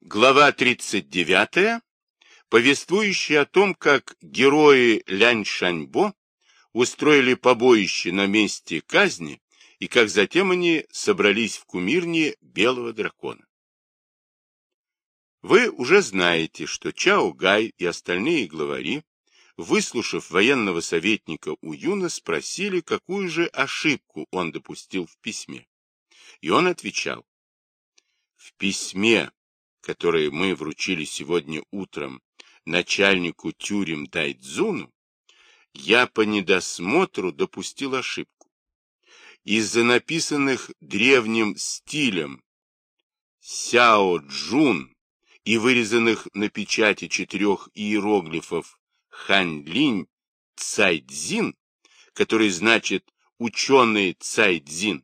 Глава 39, повествующая о том, как герои Лянь-Шаньбо устроили побоище на месте казни и как затем они собрались в кумирне Белого Дракона. Вы уже знаете, что Чао Гай и остальные главари, выслушав военного советника Уюна, спросили, какую же ошибку он допустил в письме. И он отвечал, в письме которые мы вручили сегодня утром начальнику тюрем Дайдзуну, я по недосмотру допустил ошибку. Из-за написанных древним стилем Сяо Джун и вырезанных на печати четырех иероглифов Хань-Линь Цайдзин, который значит ученый Цайдзин,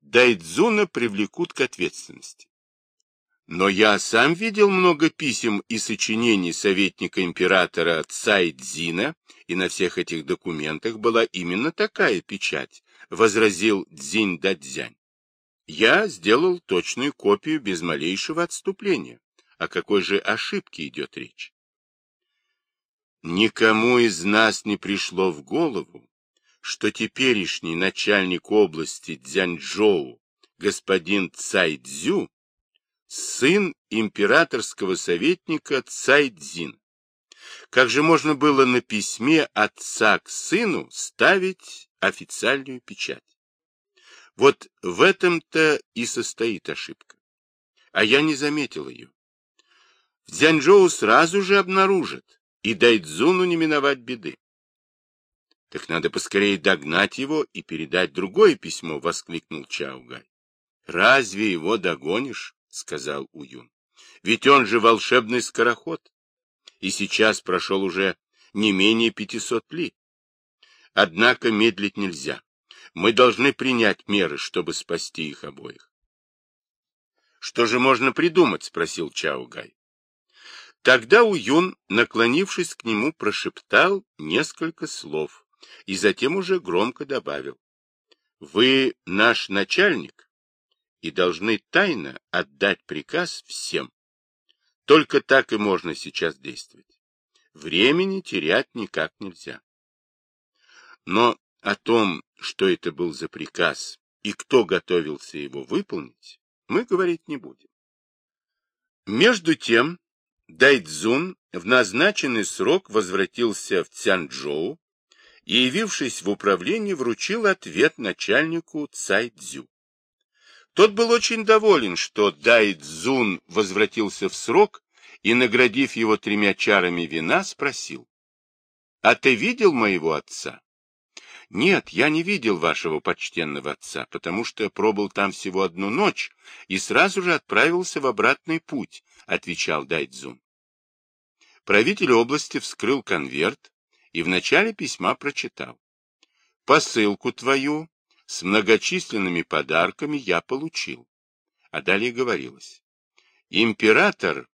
Дайдзуна привлекут к ответственности. Но я сам видел много писем и сочинений советника императора Цайдзина, и на всех этих документах была именно такая печать, возразил Цзинь Дадзянь. Я сделал точную копию без малейшего отступления. О какой же ошибке идет речь? Никому из нас не пришло в голову, что теперешний начальник области Дзяньчжоу, господин Цайдзю, сын императорского советника Цайдзин. Как же можно было на письме отца к сыну ставить официальную печать? Вот в этом-то и состоит ошибка. А я не заметил ее. В Дзянчжоу сразу же обнаружат, и Дайдзуну не миновать беды. Так надо поскорее догнать его и передать другое письмо, — воскликнул Чаугай. Разве его догонишь? — сказал Уюн. — Ведь он же волшебный скороход. И сейчас прошел уже не менее пятисот ли. Однако медлить нельзя. Мы должны принять меры, чтобы спасти их обоих. — Что же можно придумать? — спросил Чаугай. Тогда Уюн, наклонившись к нему, прошептал несколько слов и затем уже громко добавил. — Вы наш начальник? И должны тайно отдать приказ всем. Только так и можно сейчас действовать. Времени терять никак нельзя. Но о том, что это был за приказ и кто готовился его выполнить, мы говорить не будем. Между тем, Дайцзун в назначенный срок возвратился в Цянчжоу и, явившись в управление, вручил ответ начальнику Цайцзю. Тот был очень доволен, что Дайдзун возвратился в срок и, наградив его тремя чарами вина, спросил, «А ты видел моего отца?» «Нет, я не видел вашего почтенного отца, потому что пробыл там всего одну ночь и сразу же отправился в обратный путь», — отвечал Дайдзун. Правитель области вскрыл конверт и в начале письма прочитал. «Посылку твою с многочисленными подарками я получил. А далее говорилось. Император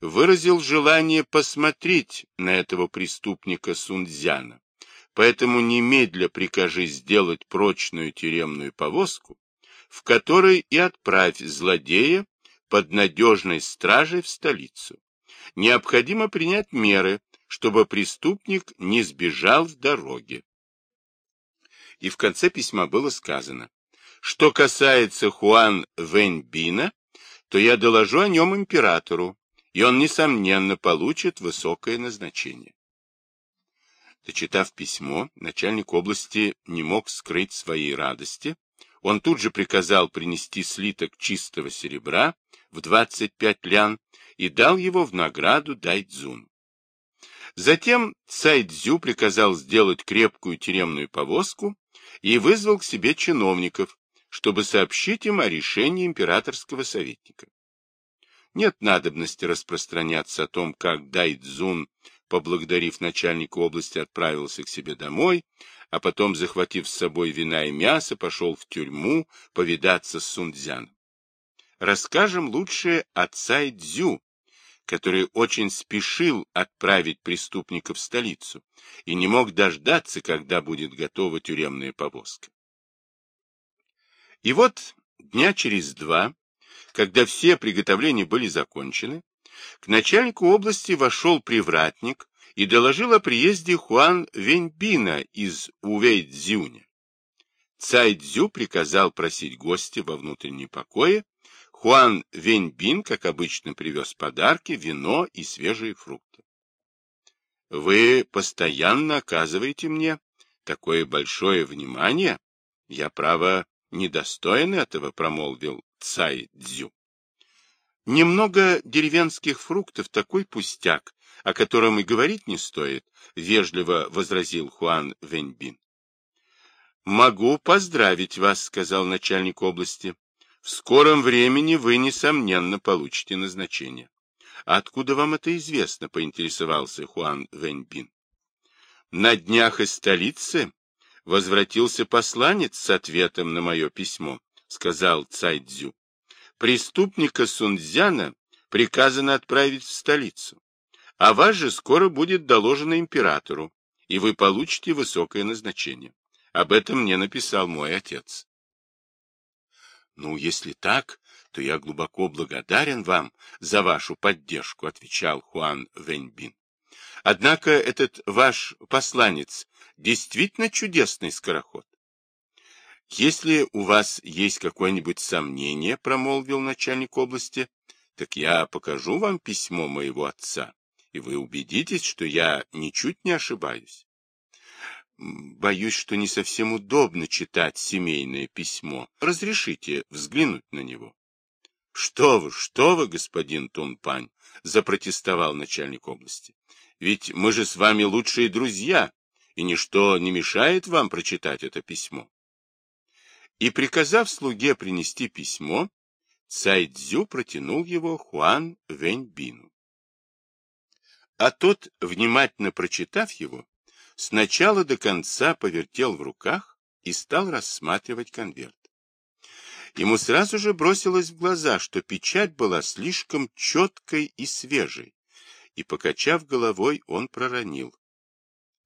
выразил желание посмотреть на этого преступника Сунцзяна, поэтому немедля прикажи сделать прочную тюремную повозку, в которой и отправь злодея под надежной стражей в столицу. Необходимо принять меры, чтобы преступник не сбежал в дороге и в конце письма было сказано, что касается Хуан Вэньбина, то я доложу о нем императору, и он, несомненно, получит высокое назначение. Дочитав письмо, начальник области не мог скрыть своей радости. Он тут же приказал принести слиток чистого серебра в 25 лян и дал его в награду Дайцзуну. Затем Цайцзю приказал сделать крепкую тюремную повозку и вызвал к себе чиновников, чтобы сообщить им о решении императорского советника. Нет надобности распространяться о том, как Дайдзун, поблагодарив начальника области, отправился к себе домой, а потом, захватив с собой вина и мясо, пошел в тюрьму повидаться с Сунцзяном. Расскажем лучше о Цайдзю, который очень спешил отправить преступника в столицу и не мог дождаться, когда будет готова тюремная повозка. И вот дня через два, когда все приготовления были закончены, к начальнику области вошел привратник и доложил о приезде Хуан Веньбина из Увейдзюня. Цайдзю приказал просить гостя во внутренние покои. Хуан Веньбин, как обычно, привез подарки, вино и свежие фрукты. — Вы постоянно оказываете мне такое большое внимание? Я, право, недостоин этого, — промолвил Цайдзю. Немного деревенских фруктов — такой пустяк, о котором и говорить не стоит, — вежливо возразил Хуан Веньбин. «Могу поздравить вас», — сказал начальник области. «В скором времени вы, несомненно, получите назначение». «Откуда вам это известно?» — поинтересовался Хуан Вэньбин. «На днях из столицы возвратился посланец с ответом на мое письмо», — сказал Цайдзю. «Преступника Сунцзяна приказано отправить в столицу, а вас же скоро будет доложено императору, и вы получите высокое назначение». Об этом мне написал мой отец. Ну, если так, то я глубоко благодарен вам за вашу поддержку, отвечал Хуан Вэньбин. Однако этот ваш посланец действительно чудесный скороход. Если у вас есть какое-нибудь сомнение, промолвил начальник области, так я покажу вам письмо моего отца, и вы убедитесь, что я ничуть не ошибаюсь. Боюсь, что не совсем удобно читать семейное письмо. Разрешите взглянуть на него. — Что вы, что вы, господин Тунпань, — запротестовал начальник области. — Ведь мы же с вами лучшие друзья, и ничто не мешает вам прочитать это письмо. И, приказав слуге принести письмо, Цайдзю протянул его Хуан Вэньбину. А тот, внимательно прочитав его, сначала до конца повертел в руках и стал рассматривать конверт. Ему сразу же бросилось в глаза, что печать была слишком четкой и свежей, и, покачав головой, он проронил.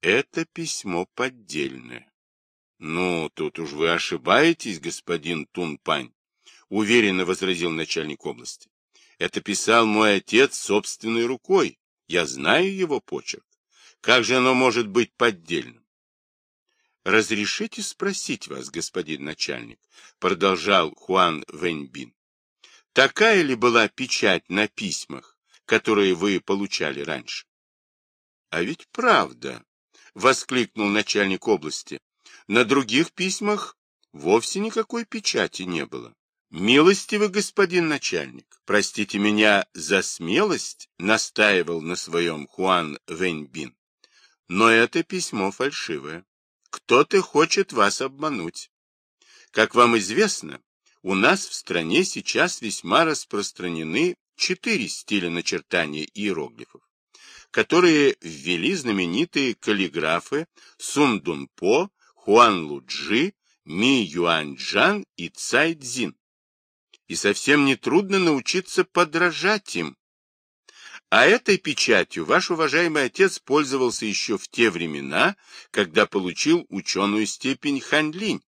Это письмо поддельное. — Ну, тут уж вы ошибаетесь, господин Тунпань, — уверенно возразил начальник области. — Это писал мой отец собственной рукой. Я знаю его почерк. Как же оно может быть поддельным? «Разрешите спросить вас, господин начальник», — продолжал Хуан Вэньбин. «Такая ли была печать на письмах, которые вы получали раньше?» «А ведь правда», — воскликнул начальник области. «На других письмах вовсе никакой печати не было». «Милостивый господин начальник, простите меня за смелость», — настаивал на своем Хуан Вэньбин. Но это письмо фальшивое. Кто-то хочет вас обмануть. Как вам известно, у нас в стране сейчас весьма распространены четыре стиля начертания иероглифов, которые ввели знаменитые каллиграфы Сун Дун По, Хуан Луджи, Ми Юаньчжан и Цай Цзин. И совсем не трудно научиться подражать им, а этой печатью ваш уважаемый отец пользовался еще в те времена, когда получил ученую степень Ханлинь.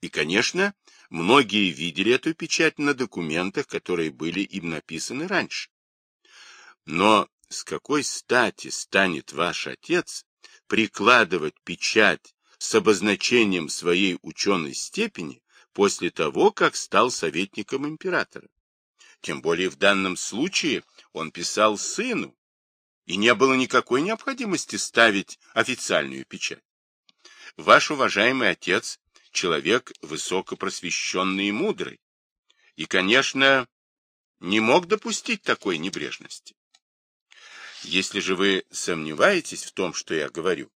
И, конечно, многие видели эту печать на документах, которые были им написаны раньше. Но с какой стати станет ваш отец прикладывать печать с обозначением своей ученой степени после того, как стал советником императора? Тем более в данном случае он писал сыну, и не было никакой необходимости ставить официальную печать. Ваш уважаемый отец — человек высокопросвещенный и мудрый, и, конечно, не мог допустить такой небрежности. Если же вы сомневаетесь в том, что я говорю,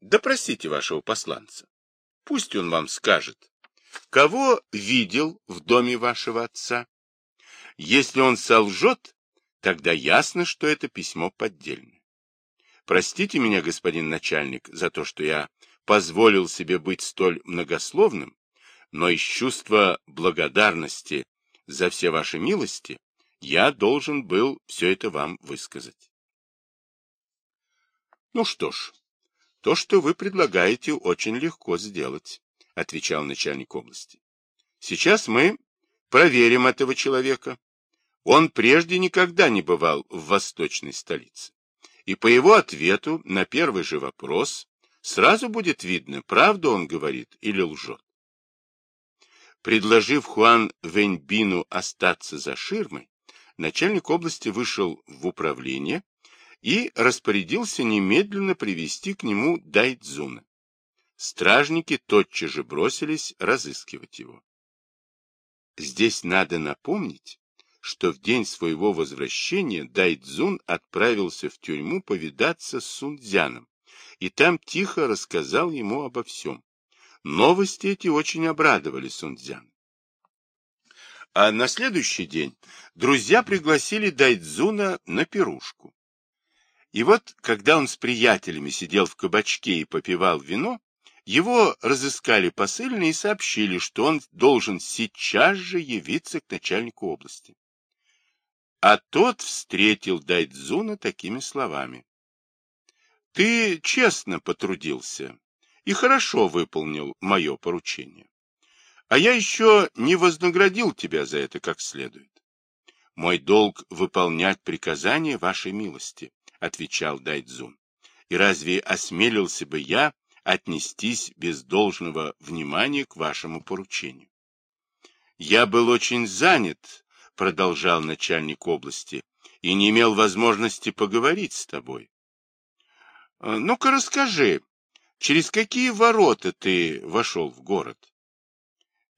допросите вашего посланца. Пусть он вам скажет, кого видел в доме вашего отца, если он солжет, тогда ясно, что это письмо поддельное. Простите меня, господин начальник, за то, что я позволил себе быть столь многословным, но из чувства благодарности за все ваши милости я должен был все это вам высказать. Ну что ж, то, что вы предлагаете, очень легко сделать, отвечал начальник области. Сейчас мы проверим этого человека. Он прежде никогда не бывал в восточной столице. И по его ответу на первый же вопрос сразу будет видно, правду он говорит или лжет. Предложив Хуан Веньбину остаться за ширмой, начальник области вышел в управление и распорядился немедленно привести к нему Дайдзуна. Стражники тотчас же бросились разыскивать его. Здесь надо напомнить, что в день своего возвращения Дайдзун отправился в тюрьму повидаться с Сунцзяном, и там тихо рассказал ему обо всем. Новости эти очень обрадовали Сунцзян. А на следующий день друзья пригласили Дайдзуна на пирушку. И вот, когда он с приятелями сидел в кабачке и попивал вино, его разыскали посыльные и сообщили, что он должен сейчас же явиться к начальнику области. А тот встретил Дайдзуна такими словами. «Ты честно потрудился и хорошо выполнил мое поручение. А я еще не вознаградил тебя за это как следует. Мой долг — выполнять приказания вашей милости, — отвечал Дайдзун. И разве осмелился бы я отнестись без должного внимания к вашему поручению. Я был очень занят, продолжал начальник области, и не имел возможности поговорить с тобой. «А, ну-ка расскажи, через какие ворота ты вошел в город?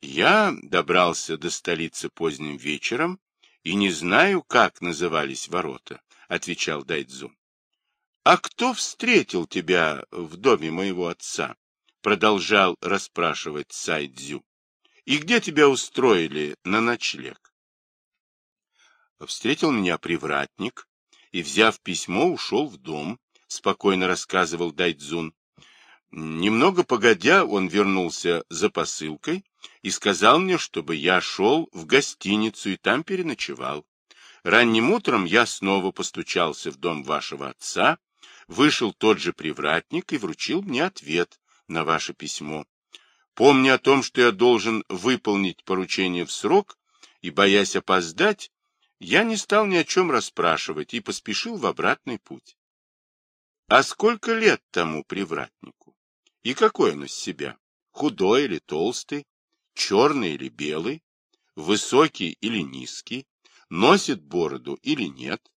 Я добрался до столицы поздним вечером и не знаю, как назывались ворота, отвечал Дайдзун. «А кто встретил тебя в доме моего отца?» Продолжал расспрашивать Сайдзю. «И где тебя устроили на ночлег?» Встретил меня привратник и, взяв письмо, ушел в дом, спокойно рассказывал Дайдзун. Немного погодя, он вернулся за посылкой и сказал мне, чтобы я шел в гостиницу и там переночевал. Ранним утром я снова постучался в дом вашего отца вышел тот же привратник и вручил мне ответ на ваше письмо. Помня о том, что я должен выполнить поручение в срок, и боясь опоздать, я не стал ни о чем расспрашивать и поспешил в обратный путь. А сколько лет тому привратнику? И какой он из себя? Худой или толстый? Черный или белый? Высокий или низкий? Носит бороду или нет?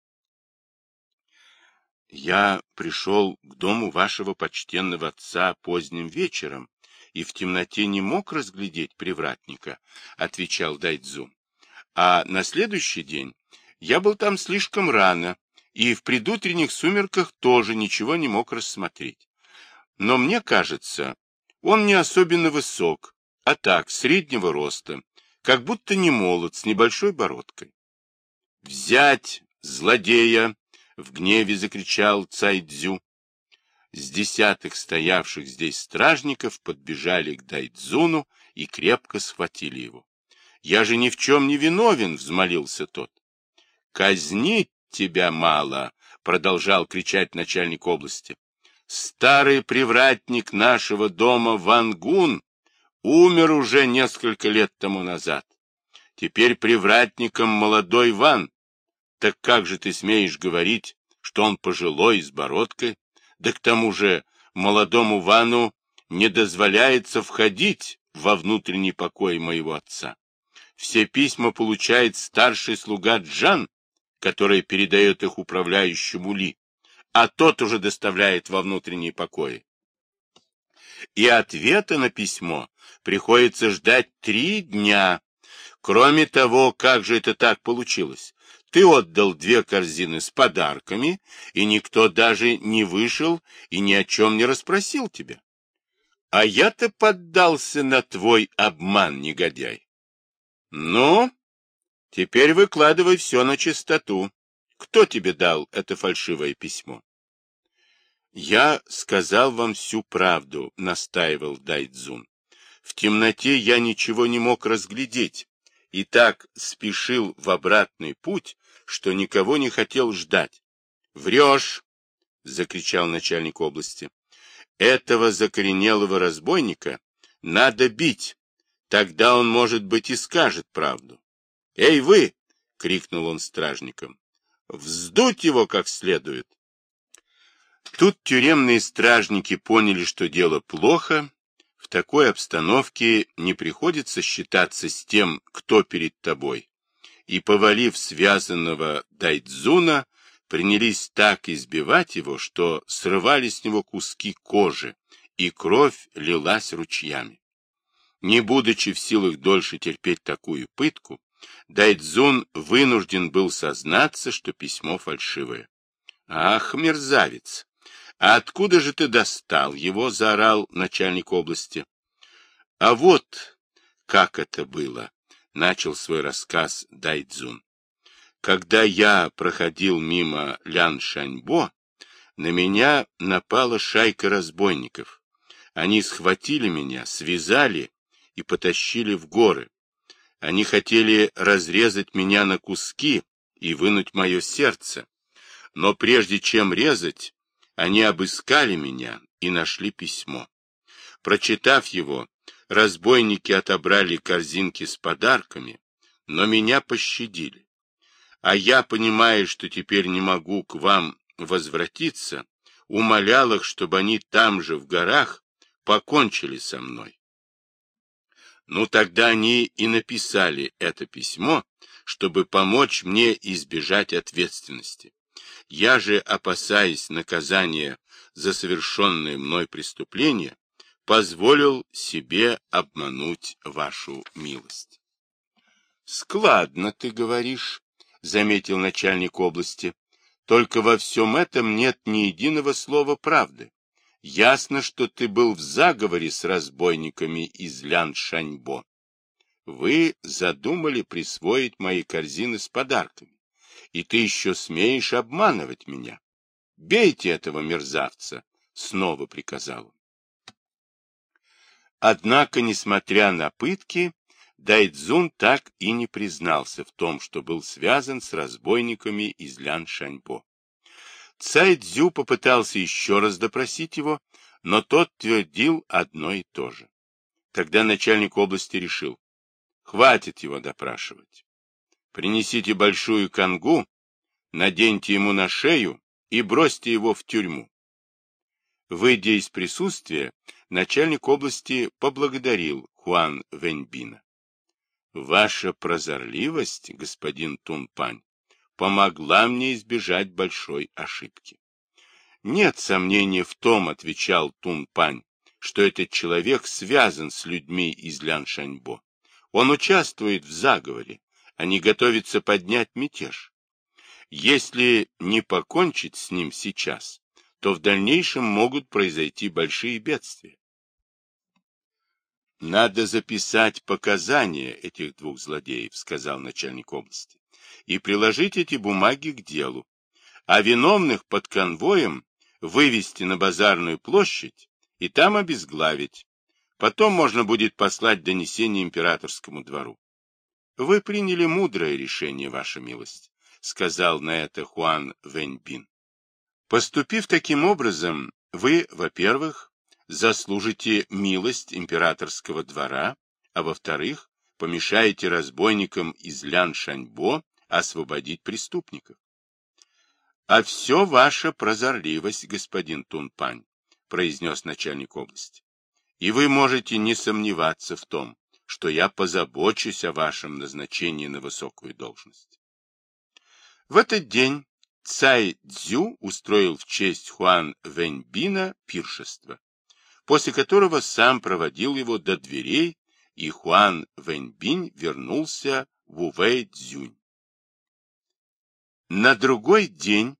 Я пришел к дому вашего почтенного отца поздним вечером и в темноте не мог разглядеть привратника, — отвечал Дайдзу. А на следующий день я был там слишком рано и в предутренних сумерках тоже ничего не мог рассмотреть. Но мне кажется, он не особенно высок, а так, среднего роста, как будто не молод, с небольшой бородкой. «Взять злодея!» в гневе закричал Цайдзю. С десятых стоявших здесь стражников подбежали к Дайдзуну и крепко схватили его. — Я же ни в чем не виновен, — взмолился тот. — Казнить тебя мало, — продолжал кричать начальник области. — Старый привратник нашего дома Вангун умер уже несколько лет тому назад. Теперь привратником молодой Ван. Так как же ты смеешь говорить, что он пожилой, с бородкой? Да к тому же молодому Вану не дозволяется входить во внутренний покой моего отца. Все письма получает старший слуга Джан, который передает их управляющему Ли, а тот уже доставляет во внутренний покой. И ответа на письмо приходится ждать три дня. Кроме того, как же это так получилось? Ты отдал две корзины с подарками, и никто даже не вышел и ни о чем не расспросил тебя. А я-то поддался на твой обман, негодяй. Ну, теперь выкладывай все на чистоту. Кто тебе дал это фальшивое письмо? Я сказал вам всю правду, настаивал Дайдзун. В темноте я ничего не мог разглядеть, и так спешил в обратный путь, что никого не хотел ждать. — Врешь! — закричал начальник области. — Этого закоренелого разбойника надо бить. Тогда он, может быть, и скажет правду. «Эй, вы!» — крикнул он стражникам. «Вздуть его как следует!» Тут тюремные стражники поняли, что дело плохо. В такой обстановке не приходится считаться с тем, кто перед тобой. И, повалив связанного Дайдзуна, принялись так избивать его, что срывали с него куски кожи, и кровь лилась ручьями. Не будучи в силах дольше терпеть такую пытку, Дайдзун вынужден был сознаться, что письмо фальшивое. «Ах, мерзавец! А откуда же ты достал его?» — заорал начальник области. «А вот как это было!» — начал свой рассказ Дайдзун. «Когда я проходил мимо Лян Шаньбо, на меня напала шайка разбойников. Они схватили меня, связали и потащили в горы. Они хотели разрезать меня на куски и вынуть мое сердце. Но прежде чем резать, они обыскали меня и нашли письмо. Прочитав его, разбойники отобрали корзинки с подарками, но меня пощадили. А я, понимая, что теперь не могу к вам возвратиться, умолял их, чтобы они там же, в горах, покончили со мной. Ну, тогда они и написали это письмо, чтобы помочь мне избежать ответственности. Я же, опасаясь наказания за совершенное мной преступление, позволил себе обмануть вашу милость. — Складно ты говоришь, — заметил начальник области, — только во всем этом нет ни единого слова правды. Ясно, что ты был в заговоре с разбойниками из Лян-Шаньбо. Вы задумали присвоить мои корзины с подарками, и ты еще смеешь обманывать меня. Бейте этого мерзавца, — снова приказал он. Однако, несмотря на пытки, Дайдзун так и не признался в том, что был связан с разбойниками из Лян-Шаньбо. Цай Цзю попытался еще раз допросить его, но тот твердил одно и то же. Тогда начальник области решил, хватит его допрашивать. Принесите большую конгу, наденьте ему на шею и бросьте его в тюрьму. Выйдя из присутствия, начальник области поблагодарил Хуан Вэньбина. Ваша прозорливость, господин Тунпань, помогла мне избежать большой ошибки. Нет сомнения в том, отвечал Тунпань, что этот человек связан с людьми из Ляншаньбо. Он участвует в заговоре, они готовятся поднять мятеж. Если не покончить с ним сейчас, то в дальнейшем могут произойти большие бедствия. Надо записать показания этих двух злодеев, сказал начальник области и приложить эти бумаги к делу, а виновных под конвоем вывести на базарную площадь и там обезглавить. Потом можно будет послать донесение императорскому двору. — Вы приняли мудрое решение, ваша милость, — сказал на это Хуан Вэньбин. Поступив таким образом, вы, во-первых, заслужите милость императорского двора, а во-вторых, помешаете разбойникам из Лян-Шаньбо освободить преступников. А все ваша прозорливость, господин Тунпань, произнес начальник области. И вы можете не сомневаться в том, что я позабочусь о вашем назначении на высокую должность. В этот день Цай Цзю устроил в честь Хуан Вэньбина пиршество, после которого сам проводил его до дверей, и Хуан Вэньбин вернулся в Увэй Цзюнь. На другой день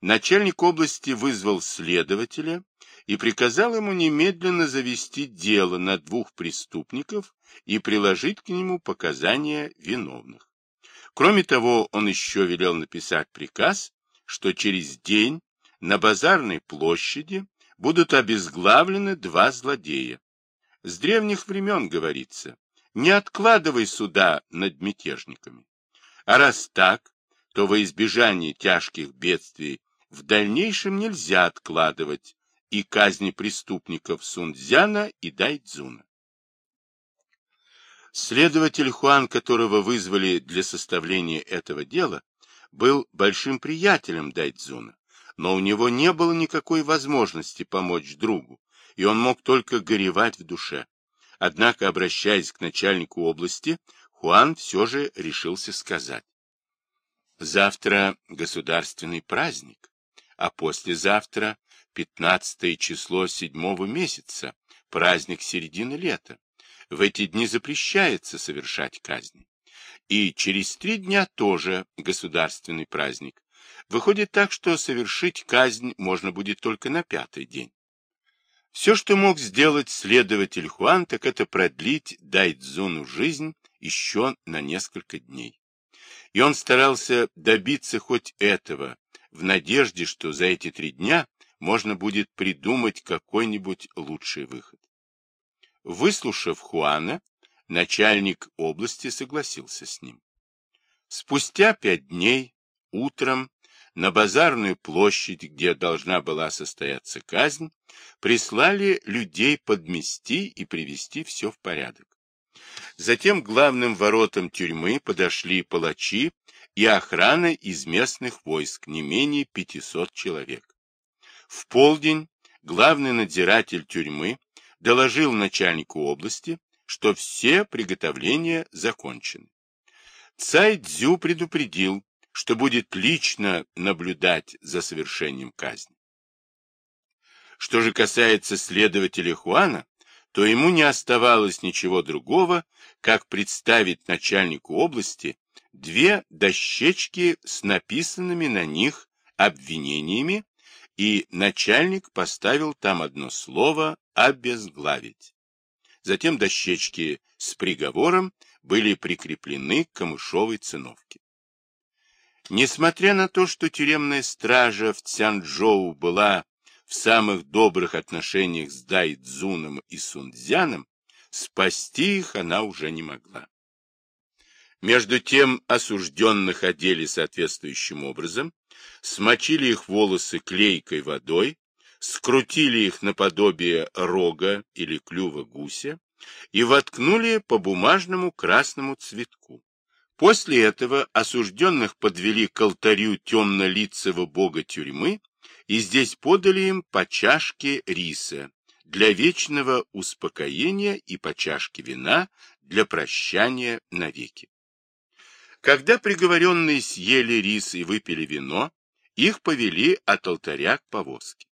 начальник области вызвал следователя и приказал ему немедленно завести дело на двух преступников и приложить к нему показания виновных. Кроме того, он еще велел написать приказ, что через день на базарной площади будут обезглавлены два злодея. С древних времен говорится, не откладывай суда над мятежниками. А раз так, то во избежание тяжких бедствий в дальнейшем нельзя откладывать и казни преступников Сунцзяна и Дайцзуна. Следователь Хуан, которого вызвали для составления этого дела, был большим приятелем Дайдзуна, но у него не было никакой возможности помочь другу, и он мог только горевать в душе. Однако, обращаясь к начальнику области, Хуан все же решился сказать. Завтра государственный праздник, а послезавтра, 15 число седьмого месяца, праздник середины лета. В эти дни запрещается совершать казни. И через три дня тоже государственный праздник. Выходит так, что совершить казнь можно будет только на пятый день. Все, что мог сделать следователь Хуан, так это продлить Дайдзуну жизнь еще на несколько дней. И он старался добиться хоть этого, в надежде, что за эти три дня можно будет придумать какой-нибудь лучший выход. Выслушав Хуана, начальник области согласился с ним. Спустя пять дней, утром, на базарную площадь, где должна была состояться казнь, прислали людей подмести и привести все в порядок. Затем к главным воротам тюрьмы подошли палачи и охрана из местных войск, не менее 500 человек. В полдень главный надзиратель тюрьмы доложил начальнику области, что все приготовления закончены. Цай Цзю предупредил, что будет лично наблюдать за совершением казни. Что же касается следователя Хуана, то ему не оставалось ничего другого, как представить начальнику области две дощечки с написанными на них обвинениями, и начальник поставил там одно слово «обезглавить». Затем дощечки с приговором были прикреплены к камышовой циновке. Несмотря на то, что тюремная стража в Цянчжоу была в самых добрых отношениях с Дайдзуном и Сунцзяном, спасти их она уже не могла. Между тем осужденных одели соответствующим образом, смочили их волосы клейкой водой, скрутили их наподобие рога или клюва гуся и воткнули по бумажному красному цветку. После этого осужденных подвели к алтарю темнолицего бога тюрьмы и здесь подали им по чашке риса для вечного успокоения и по чашке вина для прощания навеки. Когда приговоренные съели рис и выпили вино, их повели от алтаря к повозке.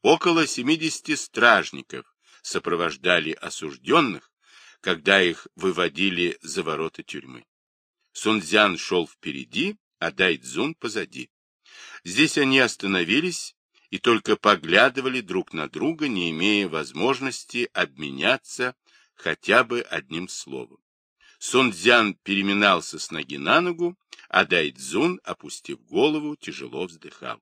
Около 70 стражников сопровождали осужденных, когда их выводили за ворота тюрьмы. Сунцзян шел впереди, а Дайцзун позади. Здесь они остановились и только поглядывали друг на друга, не имея возможности обменяться хотя бы одним словом. Сунцзян переминался с ноги на ногу, а Дайцзун, опустив голову, тяжело вздыхал.